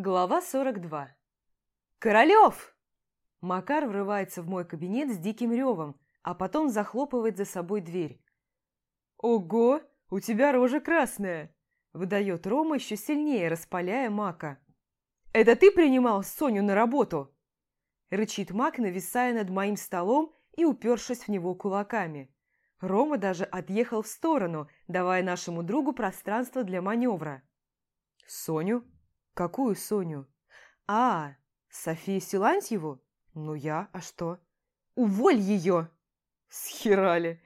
Глава 42 «Королев!» Макар врывается в мой кабинет с диким ревом, а потом захлопывает за собой дверь. «Ого, у тебя рожа красная!» выдает Рома, еще сильнее распаляя Мака. «Это ты принимал Соню на работу?» рычит Мак, нависая над моим столом и упершись в него кулаками. Рома даже отъехал в сторону, давая нашему другу пространство для маневра. «Соню? Какую Соню?» «А, Софию Силантьеву? Ну я, а что?» «Уволь ее!» «Схерали!»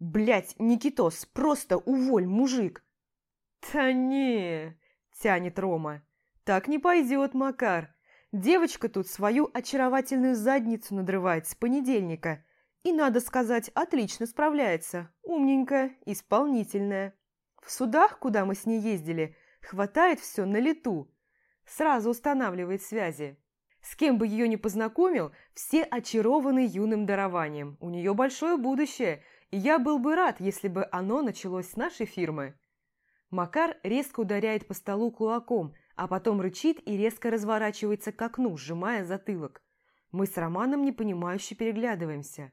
«Блядь, Никитос, просто уволь, мужик!» «Да не!» – тянет Рома. «Так не пойдет, Макар. Девочка тут свою очаровательную задницу надрывает с понедельника. И, надо сказать, отлично справляется. Умненькая, исполнительная. В судах, куда мы с ней ездили, хватает все на лету. Сразу устанавливает связи. С кем бы ее ни познакомил, все очарованы юным дарованием. У нее большое будущее, и я был бы рад, если бы оно началось с нашей фирмы. Макар резко ударяет по столу кулаком, а потом рычит и резко разворачивается к окну, сжимая затылок. Мы с Романом непонимающе переглядываемся.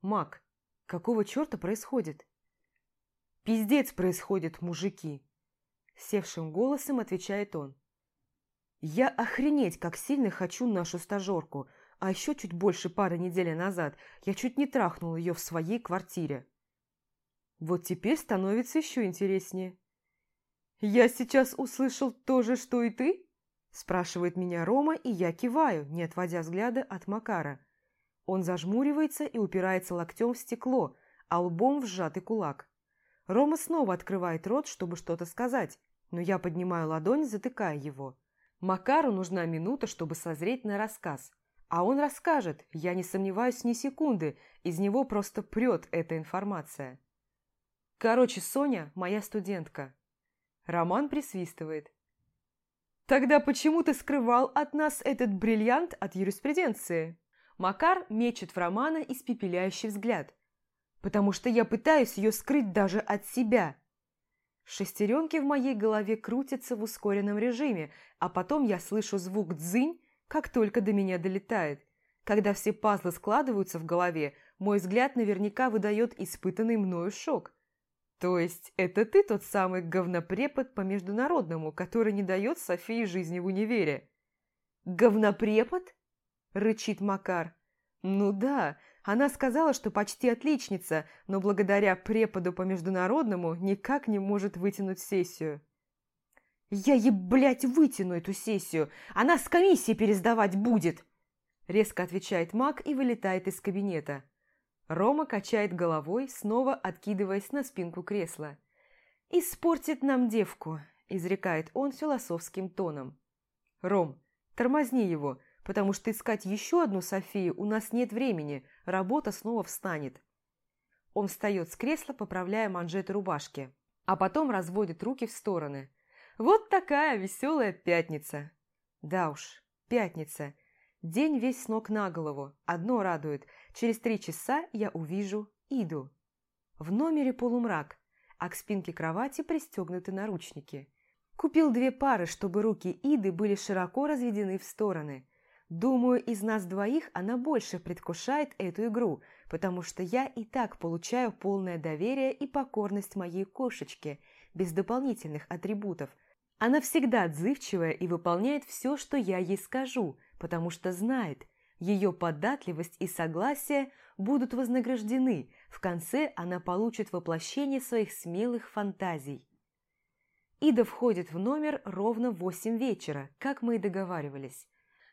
«Мак, какого черта происходит?» «Пиздец происходит, мужики!» Севшим голосом отвечает он. «Я охренеть, как сильно хочу нашу стажерку, а еще чуть больше пары недель назад я чуть не трахнул ее в своей квартире. Вот теперь становится еще интереснее. «Я сейчас услышал то же, что и ты?» спрашивает меня Рома, и я киваю, не отводя взгляда от Макара. Он зажмуривается и упирается локтем в стекло, а лбом в сжатый кулак. Рома снова открывает рот, чтобы что-то сказать, но я поднимаю ладонь, затыкая его. Макару нужна минута, чтобы созреть на рассказ. А он расскажет, я не сомневаюсь ни секунды, из него просто прет эта информация. Короче, Соня – моя студентка. Роман присвистывает. «Тогда почему ты скрывал от нас этот бриллиант от юриспруденции?» Макар мечет в Романа испепеляющий взгляд. «Потому что я пытаюсь ее скрыть даже от себя». Шестеренки в моей голове крутятся в ускоренном режиме, а потом я слышу звук «дзынь», как только до меня долетает. Когда все пазлы складываются в голове, мой взгляд наверняка выдает испытанный мною шок – «То есть это ты тот самый говнопрепод по международному, который не дает Софии жизни в универе?» «Говнопрепод?» – рычит Макар. «Ну да, она сказала, что почти отличница, но благодаря преподу по международному никак не может вытянуть сессию». «Я ей, вытяну эту сессию! Она с комиссией пересдавать будет!» Резко отвечает Мак и вылетает из кабинета. Рома качает головой, снова откидываясь на спинку кресла. «Испортит нам девку», – изрекает он философским тоном. «Ром, тормозни его, потому что искать еще одну Софию у нас нет времени, работа снова встанет». Он встает с кресла, поправляя манжеты рубашки, а потом разводит руки в стороны. «Вот такая веселая пятница!» «Да уж, пятница!» День весь с ног на голову. Одно радует. Через три часа я увижу Иду. В номере полумрак, а к спинке кровати пристегнуты наручники. Купил две пары, чтобы руки Иды были широко разведены в стороны. Думаю, из нас двоих она больше предвкушает эту игру, потому что я и так получаю полное доверие и покорность моей кошечке, без дополнительных атрибутов. Она всегда отзывчивая и выполняет все, что я ей скажу – потому что знает, ее податливость и согласие будут вознаграждены, в конце она получит воплощение своих смелых фантазий. Ида входит в номер ровно в восемь вечера, как мы и договаривались.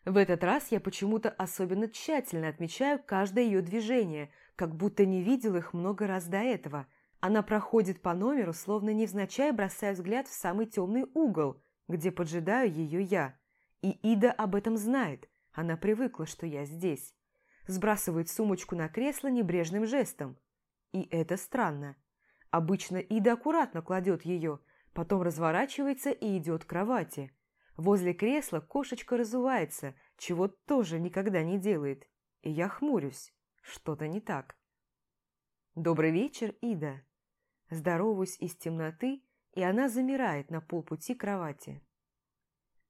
В этот раз я почему-то особенно тщательно отмечаю каждое ее движение, как будто не видел их много раз до этого. Она проходит по номеру, словно невзначай бросая взгляд в самый темный угол, где поджидаю ее я. И Ида об этом знает. Она привыкла, что я здесь. Сбрасывает сумочку на кресло небрежным жестом. И это странно. Обычно Ида аккуратно кладет ее, потом разворачивается и идет к кровати. Возле кресла кошечка разувается, чего тоже никогда не делает. И я хмурюсь. Что-то не так. «Добрый вечер, Ида!» Здороваюсь из темноты, и она замирает на полпути кровати.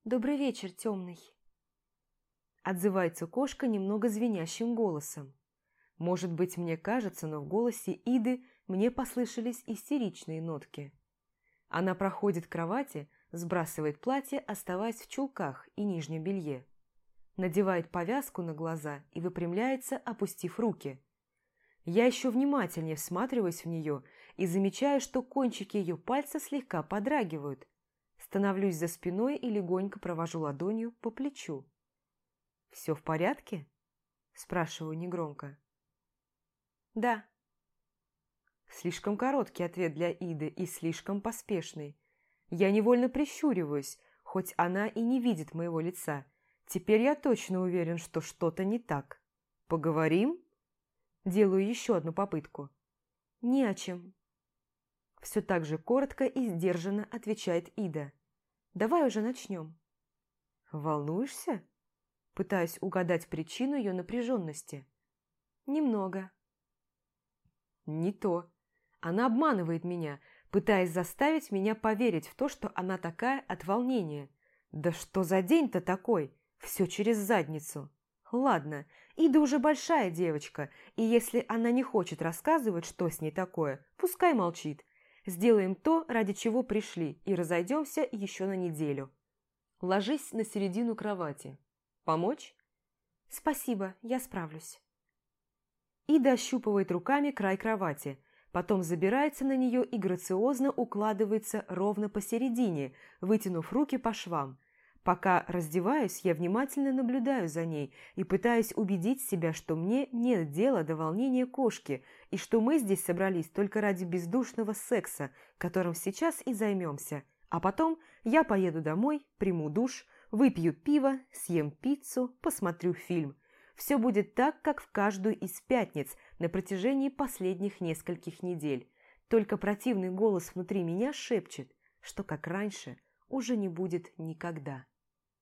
Добрый вечер, темный. Отзывается кошка немного звенящим голосом. Может быть, мне кажется, но в голосе Иды мне послышались истеричные нотки. Она проходит к кровати, сбрасывает платье, оставаясь в чулках и нижнем белье. Надевает повязку на глаза и выпрямляется, опустив руки. Я еще внимательнее всматриваюсь в нее и замечаю, что кончики ее пальца слегка подрагивают. Становлюсь за спиной и легонько провожу ладонью по плечу. «Все в порядке?» – спрашиваю негромко. «Да». Слишком короткий ответ для Иды и слишком поспешный. Я невольно прищуриваюсь, хоть она и не видит моего лица. Теперь я точно уверен, что что-то не так. «Поговорим?» Делаю еще одну попытку. «Не о чем». Все так же коротко и сдержанно отвечает Ида. «Давай уже начнем». «Волнуешься?» Пытаюсь угадать причину ее напряженности. «Немного». «Не то. Она обманывает меня, пытаясь заставить меня поверить в то, что она такая от волнения. Да что за день-то такой? Все через задницу». Ладно, Ида уже большая девочка, и если она не хочет рассказывать, что с ней такое, пускай молчит. Сделаем то, ради чего пришли, и разойдемся еще на неделю. Ложись на середину кровати. Помочь? Спасибо, я справлюсь. Ида ощупывает руками край кровати, потом забирается на нее и грациозно укладывается ровно посередине, вытянув руки по швам – Пока раздеваюсь, я внимательно наблюдаю за ней и пытаюсь убедить себя, что мне нет дела до волнения кошки и что мы здесь собрались только ради бездушного секса, которым сейчас и займемся. А потом я поеду домой, приму душ, выпью пиво, съем пиццу, посмотрю фильм. Все будет так, как в каждую из пятниц на протяжении последних нескольких недель. Только противный голос внутри меня шепчет, что как раньше уже не будет никогда.